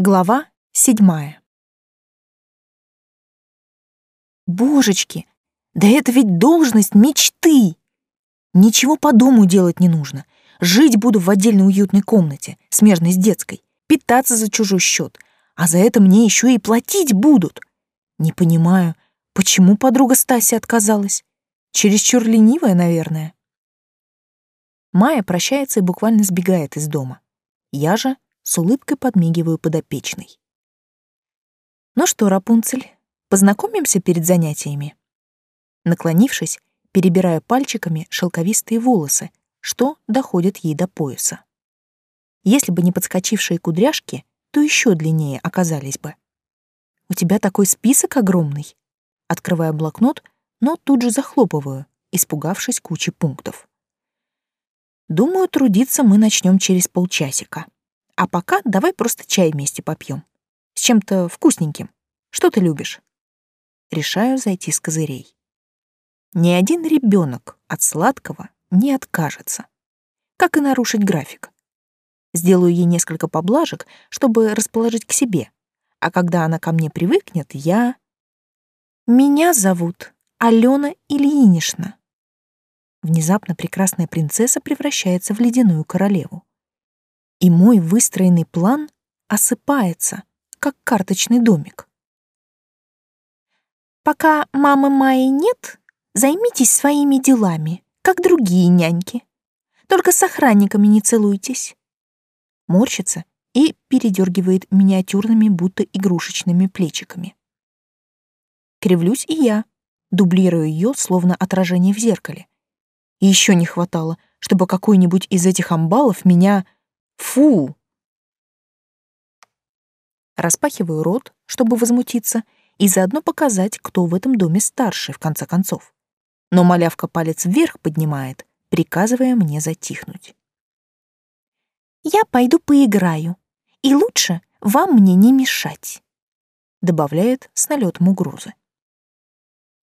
Глава седьмая. Божечки, да это ведь должность мечты! Ничего по дому делать не нужно. Жить буду в отдельной уютной комнате, смежной с детской, питаться за чужой счет, а за это мне еще и платить будут. Не понимаю, почему подруга Стаси отказалась? Чересчур ленивая, наверное. Майя прощается и буквально сбегает из дома. Я же с улыбкой подмигиваю подопечной. «Ну что, Рапунцель, познакомимся перед занятиями?» Наклонившись, перебираю пальчиками шелковистые волосы, что доходят ей до пояса. Если бы не подскочившие кудряшки, то еще длиннее оказались бы. «У тебя такой список огромный!» Открываю блокнот, но тут же захлопываю, испугавшись кучи пунктов. Думаю, трудиться мы начнем через полчасика. А пока давай просто чай вместе попьем. С чем-то вкусненьким. Что ты любишь? Решаю зайти с козырей. Ни один ребенок от сладкого не откажется. Как и нарушить график. Сделаю ей несколько поблажек, чтобы расположить к себе. А когда она ко мне привыкнет, я... Меня зовут Алена Ильинична. Внезапно прекрасная принцесса превращается в ледяную королеву и мой выстроенный план осыпается, как карточный домик. Пока мамы Майи нет, займитесь своими делами, как другие няньки. Только с охранниками не целуйтесь. Морщится и передергивает миниатюрными, будто игрушечными плечиками. Кривлюсь и я, дублирую ее, словно отражение в зеркале. И еще не хватало, чтобы какой-нибудь из этих амбалов меня Фу! Распахиваю рот, чтобы возмутиться, и заодно показать, кто в этом доме старший, в конце концов. Но малявка палец вверх поднимает, приказывая мне затихнуть. «Я пойду поиграю, и лучше вам мне не мешать», добавляет с налетом угрозы.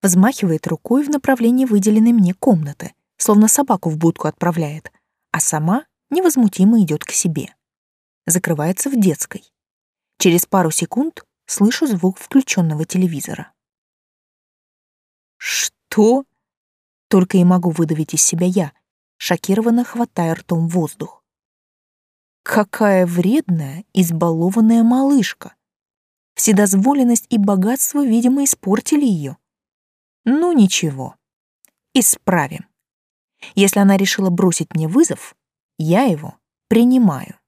Взмахивает рукой в направлении выделенной мне комнаты, словно собаку в будку отправляет, а сама невозмутимо идет к себе. Закрывается в детской. Через пару секунд слышу звук включенного телевизора. «Что?» Только и могу выдавить из себя я, шокированно хватая ртом воздух. Какая вредная, избалованная малышка. Вседозволенность и богатство, видимо, испортили ее. Ну ничего, исправим. Если она решила бросить мне вызов, я его принимаю.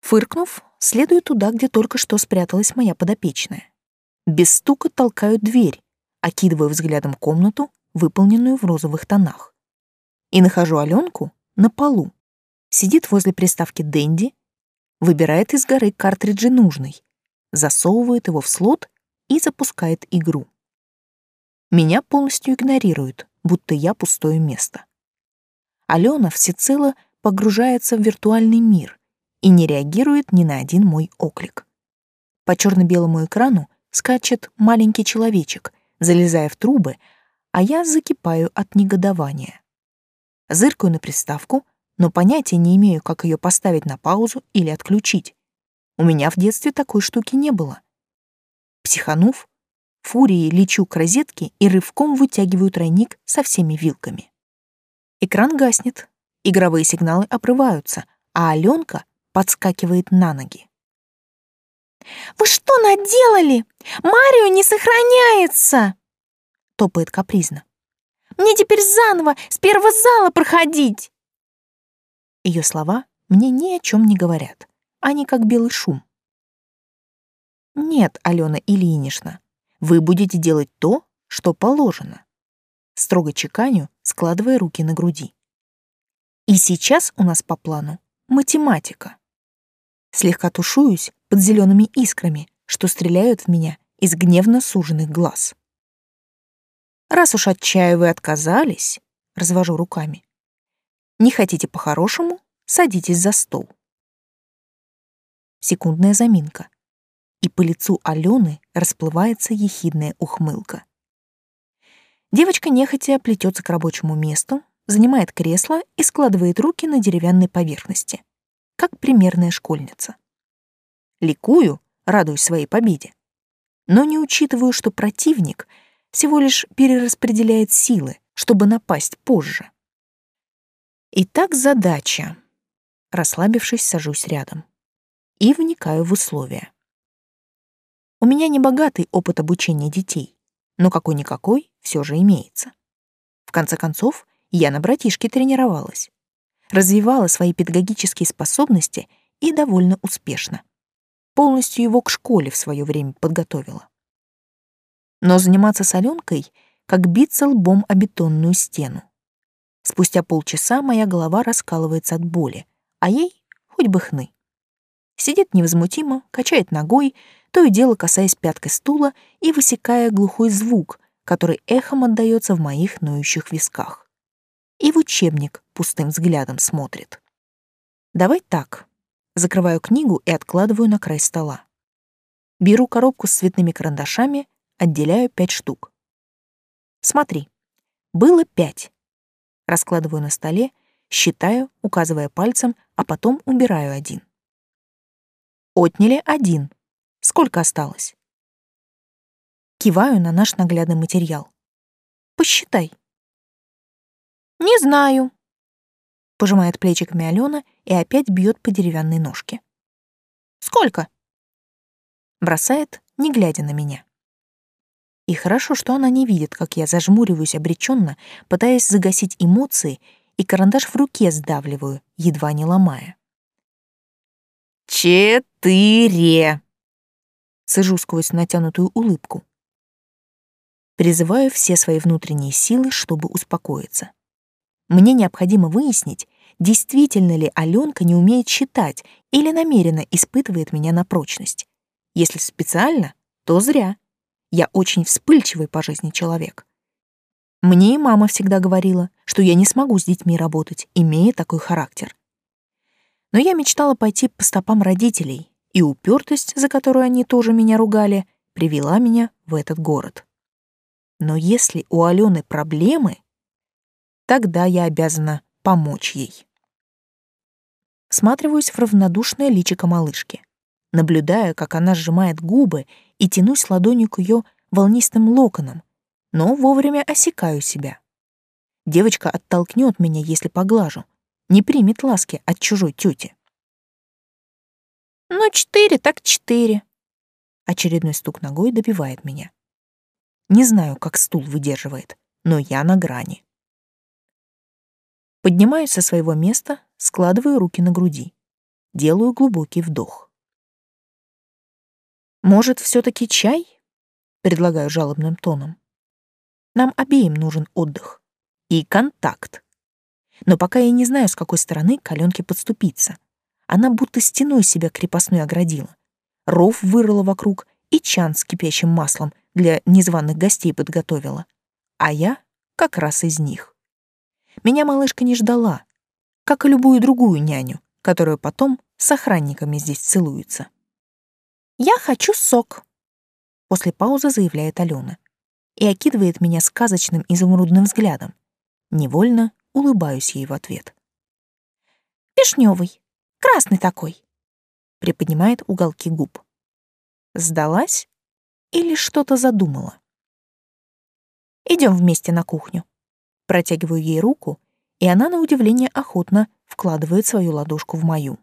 Фыркнув, следую туда, где только что спряталась моя подопечная. Без стука толкаю дверь, окидываю взглядом комнату, выполненную в розовых тонах. И нахожу Аленку на полу. Сидит возле приставки Дэнди, выбирает из горы картриджи нужный, засовывает его в слот и запускает игру. Меня полностью игнорирует, будто я пустое место. Алена всецело погружается в виртуальный мир и не реагирует ни на один мой оклик. По черно-белому экрану скачет маленький человечек, залезая в трубы, а я закипаю от негодования. Зыркаю на приставку, но понятия не имею, как ее поставить на паузу или отключить. У меня в детстве такой штуки не было. Психанув, фурией лечу к розетке и рывком вытягиваю тройник со всеми вилками. Экран гаснет, Игровые сигналы обрываются, а Аленка подскакивает на ноги. «Вы что наделали? Марио не сохраняется!» Топает капризно. «Мне теперь заново с первого зала проходить!» Ее слова мне ни о чем не говорят. Они как белый шум. «Нет, Алена Ильинична, вы будете делать то, что положено», строго чеканю, складывая руки на груди. И сейчас у нас по плану математика. Слегка тушуюсь под зелеными искрами, что стреляют в меня из гневно суженных глаз. Раз уж от чая вы отказались, развожу руками. Не хотите по-хорошему, садитесь за стол. Секундная заминка, и по лицу Алены расплывается ехидная ухмылка. Девочка нехотя плетется к рабочему месту, занимает кресло и складывает руки на деревянной поверхности, как примерная школьница. Ликую, радуюсь своей победе. Но не учитываю, что противник всего лишь перераспределяет силы, чтобы напасть позже. Итак, задача. Расслабившись, сажусь рядом. И вникаю в условия. У меня не богатый опыт обучения детей, но какой-никакой все же имеется. В конце концов, я на братишке тренировалась. Развивала свои педагогические способности и довольно успешно. Полностью его к школе в свое время подготовила. Но заниматься с Аленкой, как биться лбом о бетонную стену. Спустя полчаса моя голова раскалывается от боли, а ей хоть бы хны. Сидит невозмутимо, качает ногой, то и дело касаясь пяткой стула и высекая глухой звук, который эхом отдаётся в моих ноющих висках. И в учебник пустым взглядом смотрит. Давай так. Закрываю книгу и откладываю на край стола. Беру коробку с цветными карандашами, отделяю пять штук. Смотри, было пять. Раскладываю на столе, считаю, указывая пальцем, а потом убираю один. Отняли один. Сколько осталось? Киваю на наш наглядный материал. Посчитай. Не знаю. Пожимает плечиками Алена и опять бьет по деревянной ножке. Сколько? Бросает, не глядя на меня. И хорошо, что она не видит, как я зажмуриваюсь обреченно, пытаясь загасить эмоции, и карандаш в руке сдавливаю, едва не ломая. «Четыре!» Сажу сквозь натянутую улыбку. Призываю все свои внутренние силы, чтобы успокоиться. Мне необходимо выяснить, действительно ли Аленка не умеет считать или намеренно испытывает меня на прочность. Если специально, то зря. Я очень вспыльчивый по жизни человек. Мне и мама всегда говорила, что я не смогу с детьми работать, имея такой характер. Но я мечтала пойти по стопам родителей, и упертость, за которую они тоже меня ругали, привела меня в этот город. Но если у Алены проблемы, тогда я обязана помочь ей. Всматриваюсь в равнодушное личико малышки. Наблюдаю, как она сжимает губы и тянусь ладонью к ее волнистым локонам, но вовремя осекаю себя. Девочка оттолкнет меня, если поглажу, не примет ласки от чужой тети. «Ну, четыре так четыре». Очередной стук ногой добивает меня. Не знаю, как стул выдерживает, но я на грани. Поднимаюсь со своего места, складываю руки на груди. Делаю глубокий вдох. «Может, все таки чай?» — предлагаю жалобным тоном. «Нам обеим нужен отдых. И контакт. Но пока я не знаю, с какой стороны к Аленке подступиться. Она будто стеной себя крепостной оградила. Ров вырыла вокруг и чан с кипящим маслом для незваных гостей подготовила. А я как раз из них. Меня малышка не ждала, как и любую другую няню, которая потом с охранниками здесь целуется. «Я хочу сок», — после паузы заявляет Алена и окидывает меня сказочным изумрудным взглядом. Невольно улыбаюсь ей в ответ. «Вишнёвый, красный такой», — приподнимает уголки губ. Сдалась или что-то задумала? Идем вместе на кухню. Протягиваю ей руку, и она, на удивление, охотно вкладывает свою ладошку в мою.